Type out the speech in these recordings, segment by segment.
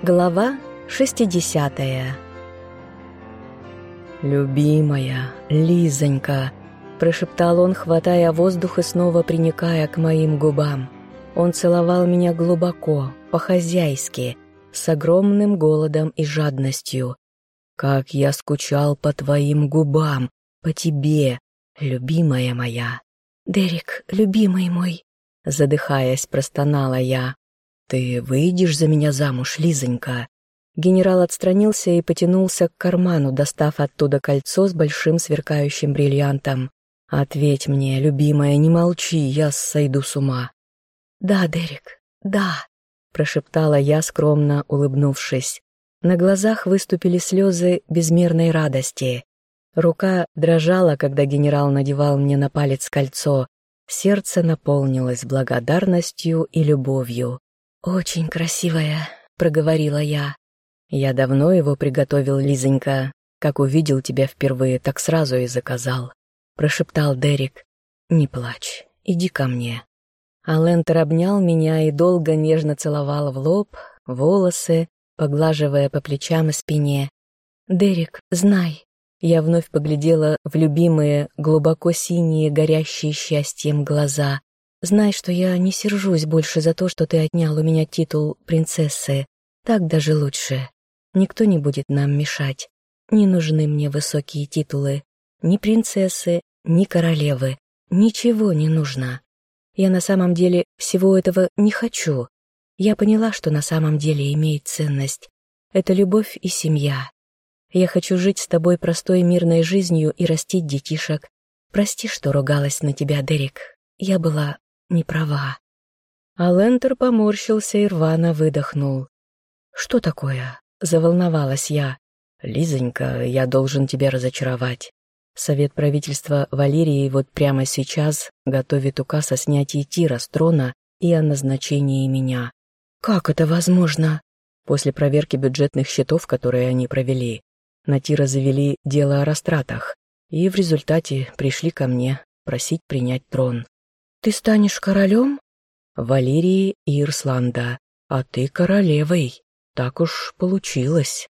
Глава 60 «Любимая, Лизонька!» – прошептал он, хватая воздух и снова приникая к моим губам. Он целовал меня глубоко, по-хозяйски, с огромным голодом и жадностью. «Как я скучал по твоим губам, по тебе, любимая моя!» «Дерек, любимый мой!» – задыхаясь, простонала я. «Ты выйдешь за меня замуж, Лизонька?» Генерал отстранился и потянулся к карману, достав оттуда кольцо с большим сверкающим бриллиантом. «Ответь мне, любимая, не молчи, я сойду с ума». «Да, Дерек, да», — прошептала я, скромно улыбнувшись. На глазах выступили слезы безмерной радости. Рука дрожала, когда генерал надевал мне на палец кольцо. Сердце наполнилось благодарностью и любовью. «Очень красивая», — проговорила я. «Я давно его приготовил, Лизонька. Как увидел тебя впервые, так сразу и заказал», — прошептал Дерек. «Не плачь, иди ко мне». Алентер обнял меня и долго нежно целовал в лоб, волосы, поглаживая по плечам и спине. «Дерек, знай». Я вновь поглядела в любимые, глубоко синие, горящие счастьем глаза. «Знай, что я не сержусь больше за то, что ты отнял у меня титул принцессы. Так даже лучше. Никто не будет нам мешать. Не нужны мне высокие титулы. Ни принцессы, ни королевы. Ничего не нужно. Я на самом деле всего этого не хочу. Я поняла, что на самом деле имеет ценность. Это любовь и семья. Я хочу жить с тобой простой мирной жизнью и растить детишек. Прости, что ругалась на тебя, Дерек. Я была не права. Алентер поморщился и рвано выдохнул. «Что такое?» Заволновалась я. «Лизонька, я должен тебя разочаровать. Совет правительства Валерии вот прямо сейчас готовит указ о снятии Тира с трона и о назначении меня. Как это возможно? После проверки бюджетных счетов, которые они провели, на Тира завели дело о растратах, и в результате пришли ко мне просить принять трон. Ты станешь королем? Валерии и Ирсланда, а ты королевой. Так уж получилось.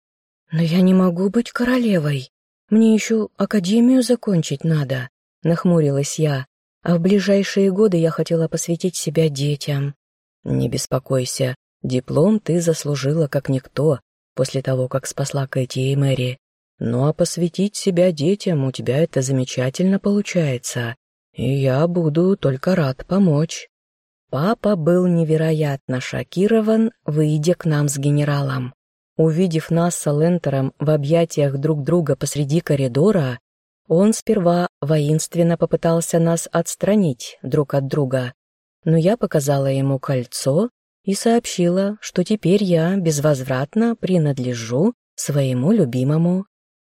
Но я не могу быть королевой. Мне еще академию закончить надо, нахмурилась я. А в ближайшие годы я хотела посвятить себя детям. Не беспокойся, диплом ты заслужила как никто после того, как спасла Кэти и Мэри. Ну а посвятить себя детям у тебя это замечательно получается, и я буду только рад помочь. Папа был невероятно шокирован, выйдя к нам с генералом. Увидев нас с Алентером в объятиях друг друга посреди коридора, он сперва воинственно попытался нас отстранить друг от друга, но я показала ему кольцо и сообщила, что теперь я безвозвратно принадлежу своему любимому.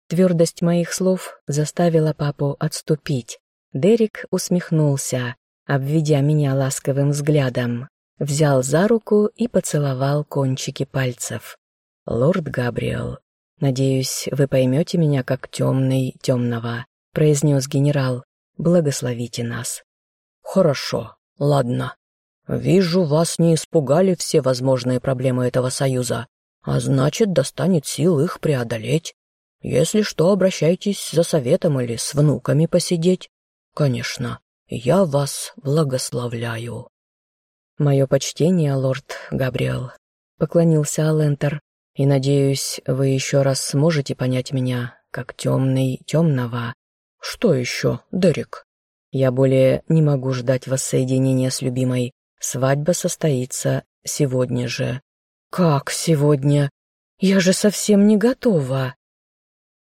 Твердость моих слов заставила папу отступить. Дерек усмехнулся, обведя меня ласковым взглядом, взял за руку и поцеловал кончики пальцев. «Лорд Габриэл, надеюсь, вы поймете меня как темный темного», произнес генерал. «Благословите нас». «Хорошо, ладно. Вижу, вас не испугали все возможные проблемы этого союза, а значит, достанет сил их преодолеть. Если что, обращайтесь за советом или с внуками посидеть. Конечно, я вас благословляю». «Мое почтение, лорд Габриэл», — поклонился Алентер, «и надеюсь, вы еще раз сможете понять меня, как темный темного». «Что еще, Дерек?» «Я более не могу ждать воссоединения с любимой. Свадьба состоится сегодня же». «Как сегодня? Я же совсем не готова».